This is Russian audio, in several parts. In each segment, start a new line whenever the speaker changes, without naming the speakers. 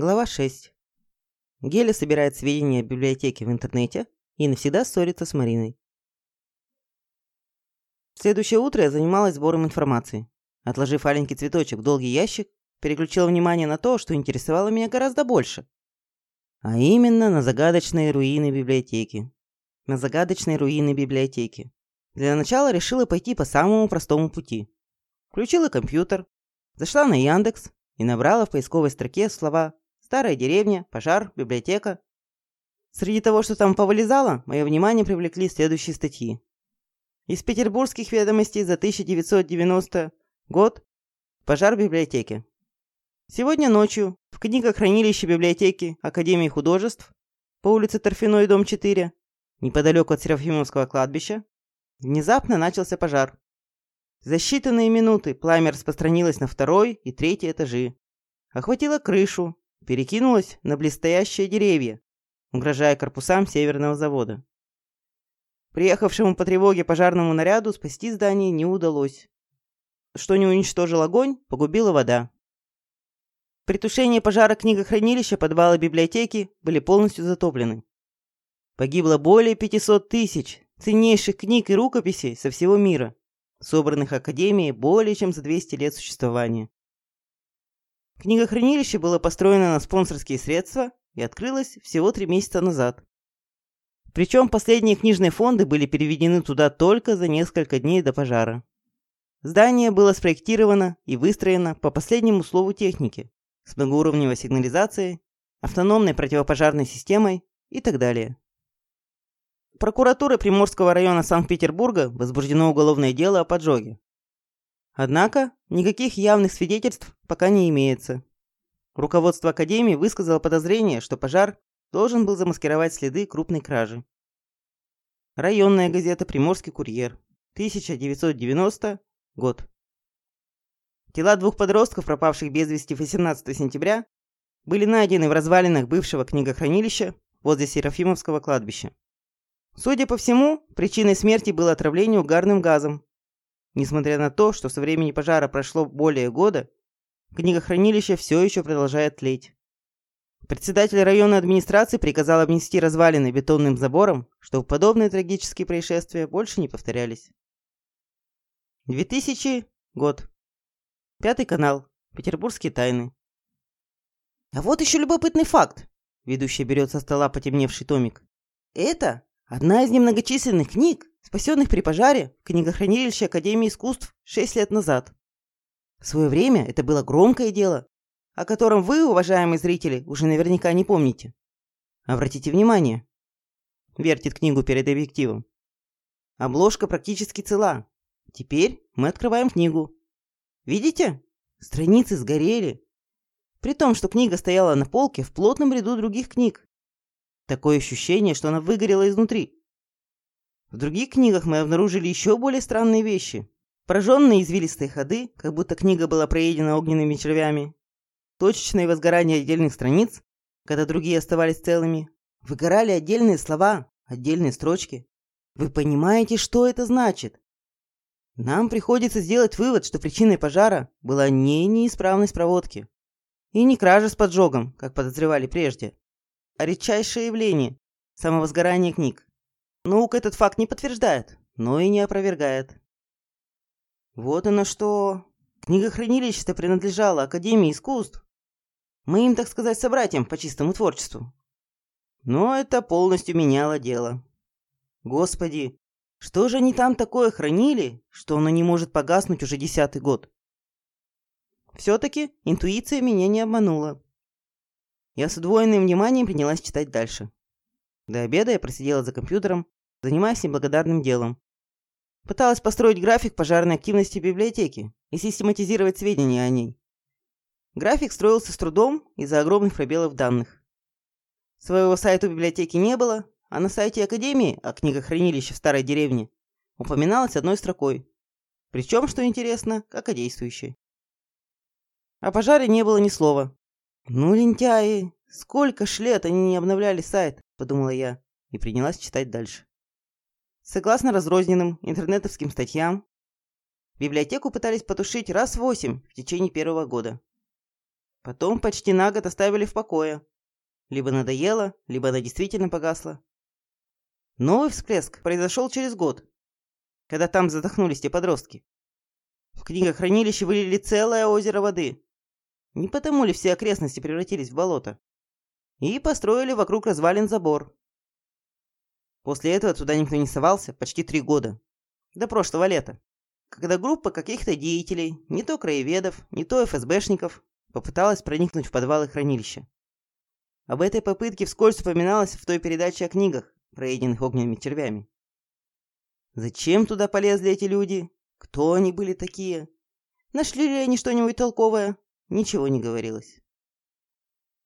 Глава 6. Геля собирает сведения о библиотеке в интернете и навсегда ссорится с Мариной. Следующее утро я занималась сбором информации. Отложив аленький цветочек в долгий ящик, переключила внимание на то, что интересовало меня гораздо больше. А именно на загадочные руины библиотеки. На загадочные руины библиотеки. Для начала решила пойти по самому простому пути. Включила компьютер, зашла на Яндекс и набрала в поисковой строке слова Старая деревня, пожар, библиотека. Среди того, что там повылезало, мое внимание привлекли следующие статьи. Из петербургских ведомостей за 1990 год пожар в библиотеке. Сегодня ночью в книгохранилище библиотеки Академии художеств по улице Торфяной, дом 4, неподалеку от Серафимовского кладбища, внезапно начался пожар. За считанные минуты пламя распространилось на второй и третий этажи. Охватило крышу, перекинулась на блестящие деревья, угрожая корпусам северного завода. Приехавшему по тревоге пожарному наряду спасти здание не удалось. Что не уничтожил огонь, погубила вода. При тушении пожара книгохранилища, подвала библиотеки были полностью затоплены. Погибло более 500 тысяч ценнейших книг и рукописей со всего мира, собранных Академией более чем за 200 лет существования. Книгохранилище было построено на спонсорские средства и открылось всего три месяца назад. Причем последние книжные фонды были переведены туда только за несколько дней до пожара. Здание было спроектировано и выстроено по последнему слову техники, с многоуровневой сигнализацией, автономной противопожарной системой и так далее. Прокуратурой Приморского района Санкт-Петербурга возбуждено уголовное дело о поджоге. Однако никаких явных свидетельств пока не имеется. Руководство Академии высказало подозрение, что пожар должен был замаскировать следы крупной кражи. Районная газета «Приморский курьер», 1990 год. Тела двух подростков, пропавших без вести 18 сентября, были найдены в развалинах бывшего книгохранилища возле Серафимовского кладбища. Судя по всему, причиной смерти было отравление угарным газом, Несмотря на то, что со времени пожара прошло более года, книгохранилище все еще продолжает тлеть. Председатель районной администрации приказал обнести развалины бетонным забором, чтобы подобные трагические происшествия больше не повторялись. 2000 год. Пятый канал. Петербургские тайны. А вот еще любопытный факт. Ведущий берет со стола потемневший томик. Это одна из немногочисленных книг, спасенных при пожаре в книгохранилище Академии искусств 6 лет назад. В свое время это было громкое дело, о котором вы, уважаемые зрители, уже наверняка не помните. Обратите внимание. Вертит книгу перед объективом. Обложка практически цела. Теперь мы открываем книгу. Видите? Страницы сгорели. При том, что книга стояла на полке в плотном ряду других книг. Такое ощущение, что она выгорела изнутри. В других книгах мы обнаружили еще более странные вещи. Пораженные извилистые ходы, как будто книга была проедена огненными червями. Точечное возгорание отдельных страниц, когда другие оставались целыми. Выгорали отдельные слова, отдельные строчки. Вы понимаете, что это значит? Нам приходится сделать вывод, что причиной пожара была не неисправность проводки. И не кража с поджогом, как подозревали прежде, а редчайшее явление – самовозгорание книг. Наука этот факт не подтверждает, но и не опровергает. Вот оно что. Книгохранилище-то принадлежало Академии искусств. Моим, так сказать, собратьям по чистому творчеству. Но это полностью меняло дело. Господи, что же они там такое хранили, что оно не может погаснуть уже десятый год? Все-таки интуиция меня не обманула. Я с удвоенным вниманием принялась читать дальше. До обеда я просидела за компьютером, занимаясь неблагодарным делом. Пыталась построить график пожарной активности библиотеки и систематизировать сведения о ней. График строился с трудом из-за огромных пробелов данных. Своего сайта у библиотеки не было, а на сайте Академии о книгохранилище в старой деревне упоминалось одной строкой. Причем, что интересно, как о действующей. О пожаре не было ни слова. Ну, лентяи, сколько ж лет они не обновляли сайт подумала я и принялась читать дальше. Согласно разрозненным интернетовским статьям, библиотеку пытались потушить раз восемь в течение первого года. Потом почти на год оставили в покое. Либо надоело, либо она действительно погасла. Новый всплеск произошел через год, когда там задохнулись те подростки. В книгохранилище вылили целое озеро воды. Не потому ли все окрестности превратились в болото? И построили вокруг развалин забор. После этого туда никто не совался почти три года. До прошлого лета. Когда группа каких-то деятелей, не то краеведов, не то ФСБшников, попыталась проникнуть в подвалы хранилища. Об этой попытке вскользь вспоминалось в той передаче о книгах, проеденных огненными червями. Зачем туда полезли эти люди? Кто они были такие? Нашли ли они что-нибудь толковое? Ничего не говорилось.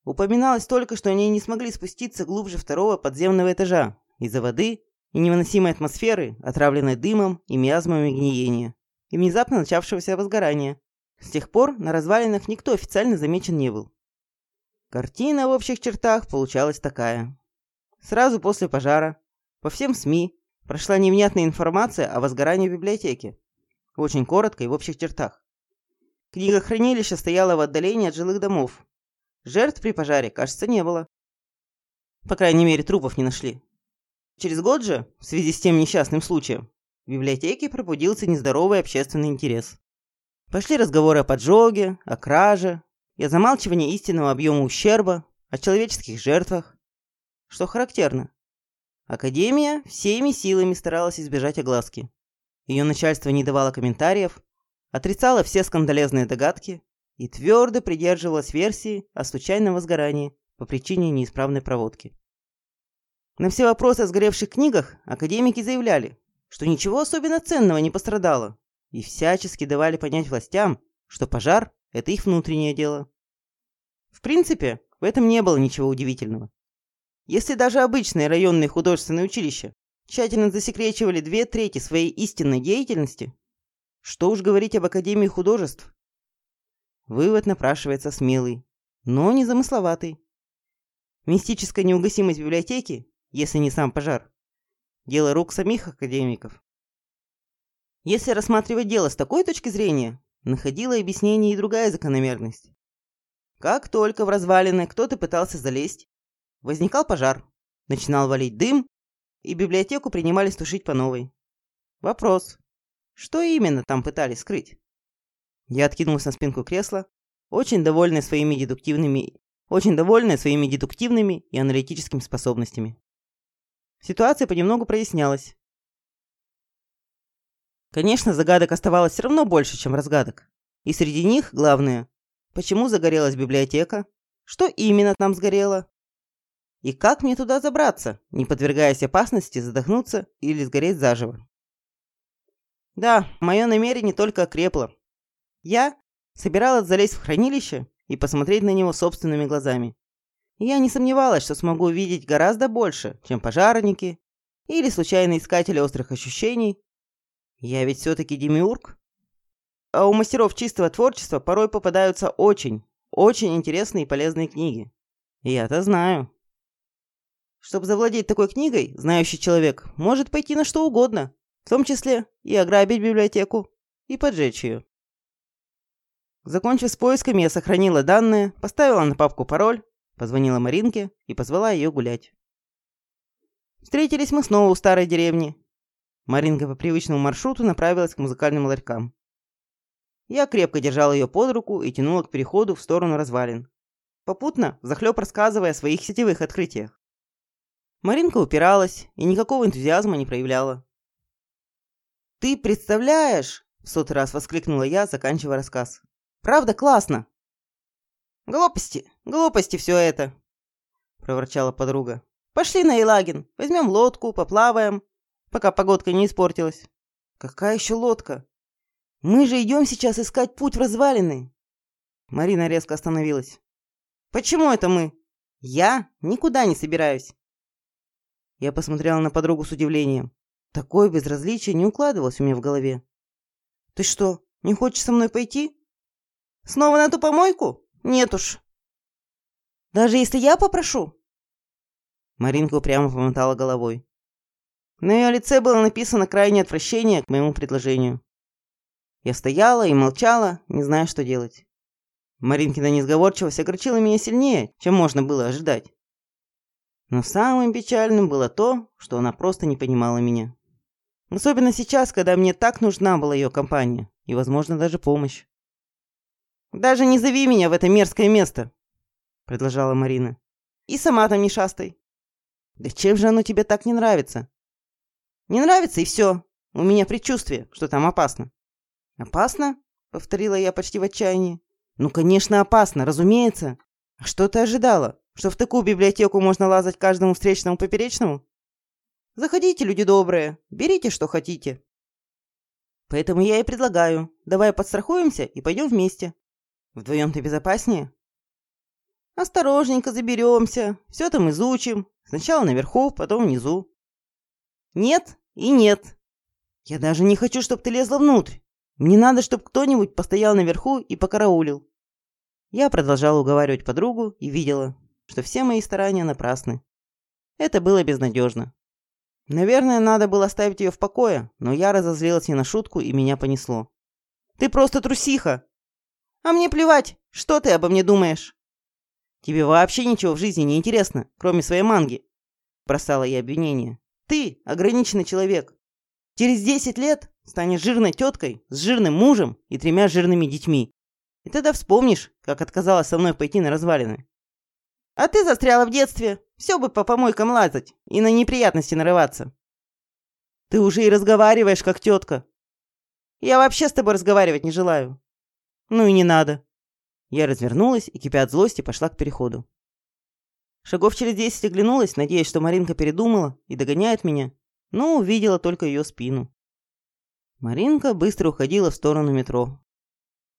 Упоминалось только, что они не смогли спуститься глубже второго подземного этажа из-за воды и невыносимой атмосферы, отравленной дымом и миазмами гниения, и внезапно начавшегося возгорания. С тех пор на развалинах никто официально замечен не был. Картина в общих чертах получалась такая. Сразу после пожара по всем СМИ прошла невнятная информация о возгорании в библиотеке. Очень коротко и в общих чертах. Книгохранилище стояло в отдалении от жилых домов. Жертв при пожаре, кажется, не было. По крайней мере, трупов не нашли. Через год же, в связи с тем несчастным случаем, в библиотеке пробудился нездоровый общественный интерес. Пошли разговоры о поджоге, о краже и о замалчивании истинного объема ущерба, о человеческих жертвах. Что характерно, Академия всеми силами старалась избежать огласки. Ее начальство не давало комментариев, отрицало все скандалезные догадки и твердо придерживалось версии о случайном возгорании по причине неисправной проводки. На все вопросы о сгоревших книгах академики заявляли, что ничего особенно ценного не пострадало, и всячески давали понять властям, что пожар – это их внутреннее дело. В принципе, в этом не было ничего удивительного. Если даже обычные районные художественные училища тщательно засекречивали две трети своей истинной деятельности, что уж говорить об Академии художеств. Вывод напрашивается смелый, но не замысловатый. Мистическая неугасимость библиотеки, если не сам пожар, дело рук самих академиков. Если рассматривать дело с такой точки зрения, находила объяснение и другая закономерность. Как только в развалины кто-то пытался залезть, Возникал пожар, начинал валить дым, и библиотеку принимались тушить по новой. Вопрос. Что именно там пытались скрыть? Я откинулся на спинку кресла, очень довольная своими дедуктивными, очень довольная своими дедуктивными и аналитическими способностями. Ситуация понемногу прояснялась. Конечно, загадок оставалось все равно больше, чем разгадок. И среди них, главное, почему загорелась библиотека, что именно там сгорело, и как мне туда забраться, не подвергаясь опасности задохнуться или сгореть заживо? Да, мое намерение только окрепло. Я собиралась залезть в хранилище и посмотреть на него собственными глазами. я не сомневалась, что смогу увидеть гораздо больше, чем пожарники или случайные искатели острых ощущений. Я ведь все-таки демиург. А у мастеров чистого творчества порой попадаются очень, очень интересные и полезные книги. Я-то знаю. Чтобы завладеть такой книгой, знающий человек может пойти на что угодно, в том числе и ограбить библиотеку, и поджечь ее. Закончив с поисками, я сохранила данные, поставила на папку пароль, позвонила Маринке и позвала ее гулять. Встретились мы снова у старой деревни. Маринка по привычному маршруту направилась к музыкальным ларькам. Я крепко держала ее под руку и тянула к переходу в сторону развалин. Попутно, захлеб рассказывая о своих сетевых открытиях. Маринка упиралась и никакого энтузиазма не проявляла. «Ты представляешь?» – в сотый раз воскликнула я, заканчивая рассказ. «Правда классно?» «Глупости, глупости все это!» – проворчала подруга. «Пошли на Елагин, возьмем лодку, поплаваем, пока погодка не испортилась». «Какая еще лодка? Мы же идем сейчас искать путь в развалины!» Марина резко остановилась. «Почему это мы? Я никуда не собираюсь. Я посмотрела на подругу с удивлением. Такое безразличие не укладывалось у меня в голове. «Ты что, не хочешь со мной пойти?» «Снова на ту помойку? Нет уж». «Даже если я попрошу?» Маринка упрямо помотала головой. На ее лице было написано крайнее отвращение к моему предложению. Я стояла и молчала, не зная, что делать. Маринкина несговорчивость огорчила меня сильнее, чем можно было ожидать. Но самым печальным было то, что она просто не понимала меня. Особенно сейчас, когда мне так нужна была ее компания и, возможно, даже помощь. «Даже не зови меня в это мерзкое место», — предложила Марина. «И сама там не шастай». «Да чем же оно тебе так не нравится?» «Не нравится, и все. У меня предчувствие, что там опасно». «Опасно?» — повторила я почти в отчаянии. «Ну, конечно, опасно, разумеется. А что ты ожидала? Что в такую библиотеку можно лазать каждому встречному поперечному? Заходите, люди добрые, берите, что хотите». Поэтому я и предлагаю, давай подстрахуемся и пойдем вместе. Вдвоем-то безопаснее. Осторожненько заберемся, все там изучим. Сначала наверху, потом внизу. Нет и нет. Я даже не хочу, чтобы ты лезла внутрь. Мне надо, чтобы кто-нибудь постоял наверху и покараулил. Я продолжала уговаривать подругу и видела, что все мои старания напрасны. Это было безнадежно. Наверное, надо было оставить ее в покое, но я разозлилась не на шутку и меня понесло. «Ты просто трусиха!» «А мне плевать, что ты обо мне думаешь?» «Тебе вообще ничего в жизни не интересно, кроме своей манги», – бросала я обвинение. «Ты – ограниченный человек. Через 10 лет станешь жирной теткой с жирным мужем и тремя жирными детьми. И тогда вспомнишь, как отказалась со мной пойти на развалины. А ты застряла в детстве. Все бы по помойкам лазать и на неприятности нарываться. Ты уже и разговариваешь, как тетка. Я вообще с тобой разговаривать не желаю. Ну и не надо. Я развернулась и, кипя от злости, пошла к переходу. Шагов через десять оглянулась, надеясь, что Маринка передумала и догоняет меня, но увидела только ее спину. Маринка быстро уходила в сторону метро.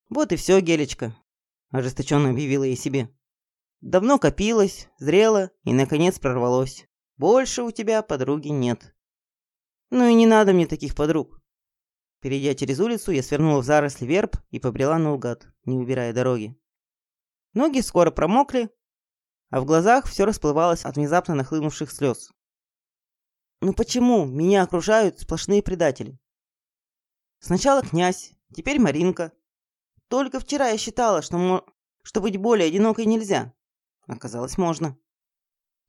«Вот и все, Гелечка», – ожесточенно объявила ей себе. «Давно копилось, зрело и, наконец, прорвалось. Больше у тебя подруги нет». «Ну и не надо мне таких подруг». Перейдя через улицу, я свернула в заросли верб и побрела наугад, не выбирая дороги. Ноги скоро промокли, а в глазах все расплывалось от внезапно нахлынувших слез. Ну почему меня окружают сплошные предатели? Сначала князь, теперь Маринка. Только вчера я считала, что, что быть более одинокой нельзя. Оказалось, можно.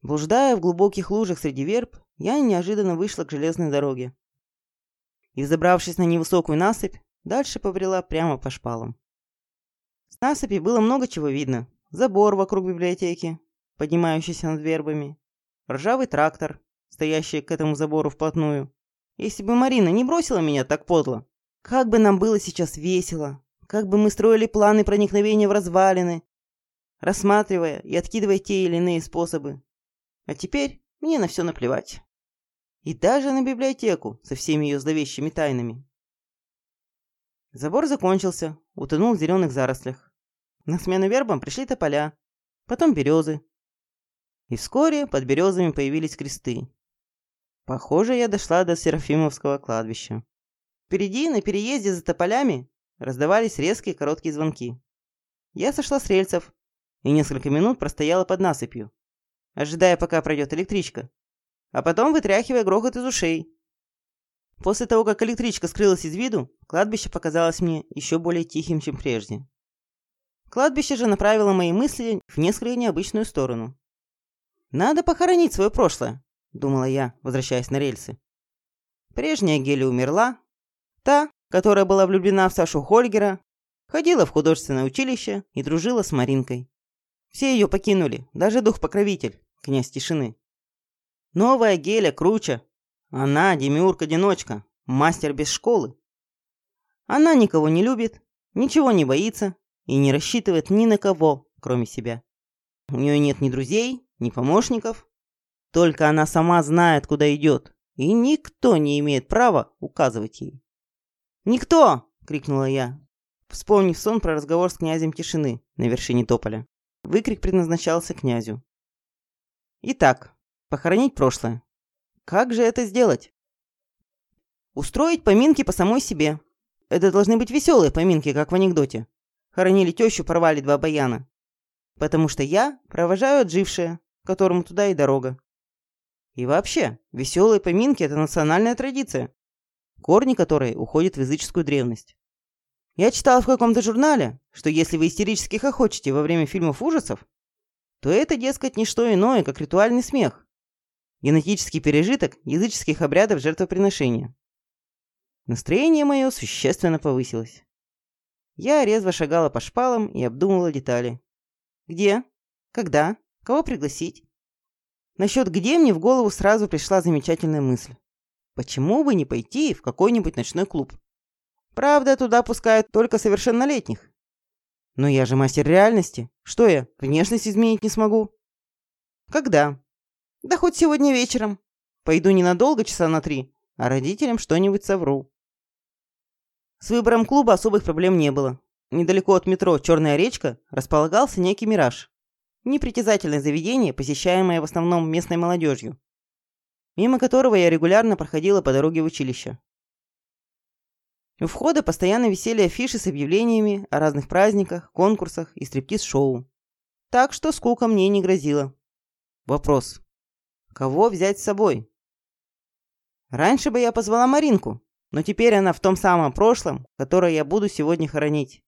Блуждая в глубоких лужах среди верб, я неожиданно вышла к железной дороге. И, забравшись на невысокую насыпь, дальше побрела прямо по шпалам. С насыпи было много чего видно. Забор вокруг библиотеки, поднимающийся над вербами, ржавый трактор, стоящие к этому забору вплотную. Если бы Марина не бросила меня так подло, как бы нам было сейчас весело, как бы мы строили планы проникновения в развалины, рассматривая и откидывая те или иные способы. А теперь мне на все наплевать. И даже на библиотеку со всеми ее зловещими тайнами. Забор закончился, утонул в зеленых зарослях. На смену вербам пришли тополя, потом березы. И вскоре под березами появились кресты. Похоже, я дошла до Серафимовского кладбища. Впереди, на переезде за тополями, раздавались резкие короткие звонки. Я сошла с рельсов и несколько минут простояла под насыпью, ожидая, пока пройдет электричка, а потом вытряхивая грохот из ушей. После того, как электричка скрылась из виду, кладбище показалось мне еще более тихим, чем прежде. Кладбище же направило мои мысли в несколько необычную сторону. Надо похоронить свое прошлое, думала я, возвращаясь на рельсы. Прежняя Гели умерла. Та, которая была влюблена в Сашу Хольгера, ходила в художественное училище и дружила с Маринкой. Все ее покинули, даже дух-покровитель, князь тишины. Новая Геля круче. Она демиург-одиночка, мастер без школы. Она никого не любит, ничего не боится и не рассчитывает ни на кого, кроме себя. У нее нет ни друзей, ни помощников, только она сама знает, куда идет, и никто не имеет права указывать ей. «Никто!» — крикнула я, вспомнив сон про разговор с князем тишины на вершине тополя. Выкрик предназначался князю. Итак, похоронить прошлое. Как же это сделать? Устроить поминки по самой себе. Это должны быть веселые поминки, как в анекдоте. Хоронили тещу, порвали два баяна. Потому что я провожаю отжившее, которому туда и дорога. И вообще, веселые поминки – это национальная традиция, корни которой уходят в языческую древность. Я читала в каком-то журнале, что если вы истерически хохочете во время фильмов ужасов, то это, дескать, не что иное, как ритуальный смех. Генетический пережиток языческих обрядов жертвоприношения. Настроение мое существенно повысилось. Я резво шагала по шпалам и обдумывала детали. Где? Когда? Кого пригласить? Насчет где мне в голову сразу пришла замечательная мысль. Почему бы не пойти в какой-нибудь ночной клуб? Правда, туда пускают только совершеннолетних. Но я же мастер реальности. Что я, внешность изменить не смогу? Когда? Да хоть сегодня вечером. Пойду ненадолго, часа на три, а родителям что-нибудь совру. С выбором клуба особых проблем не было. Недалеко от метро «Черная речка» располагался некий «Мираж». Непритязательное заведение, посещаемое в основном местной молодежью, мимо которого я регулярно проходила по дороге в училище. У входа постоянно висели афиши с объявлениями о разных праздниках, конкурсах и стриптиз-шоу. Так что скука мне не грозила. Вопрос. Кого взять с собой? Раньше бы я позвала Маринку, но теперь она в том самом прошлом, которое я буду сегодня хоронить.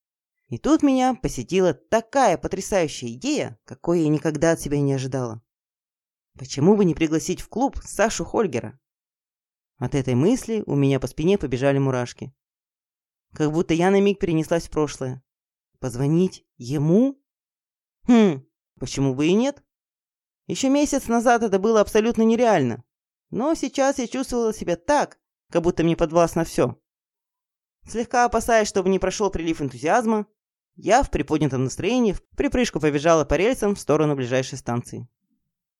И тут меня посетила такая потрясающая идея, какой я никогда от себя не ожидала. Почему бы не пригласить в клуб Сашу Хольгера? От этой мысли у меня по спине побежали мурашки. Как будто я на миг перенеслась в прошлое. Позвонить ему? Хм, почему бы и нет? Еще месяц назад это было абсолютно нереально. Но сейчас я чувствовала себя так, как будто мне подвластно все. Слегка опасаясь, чтобы не прошел прилив энтузиазма, я в приподнятом настроении в припрыжку побежала по рельсам в сторону ближайшей станции.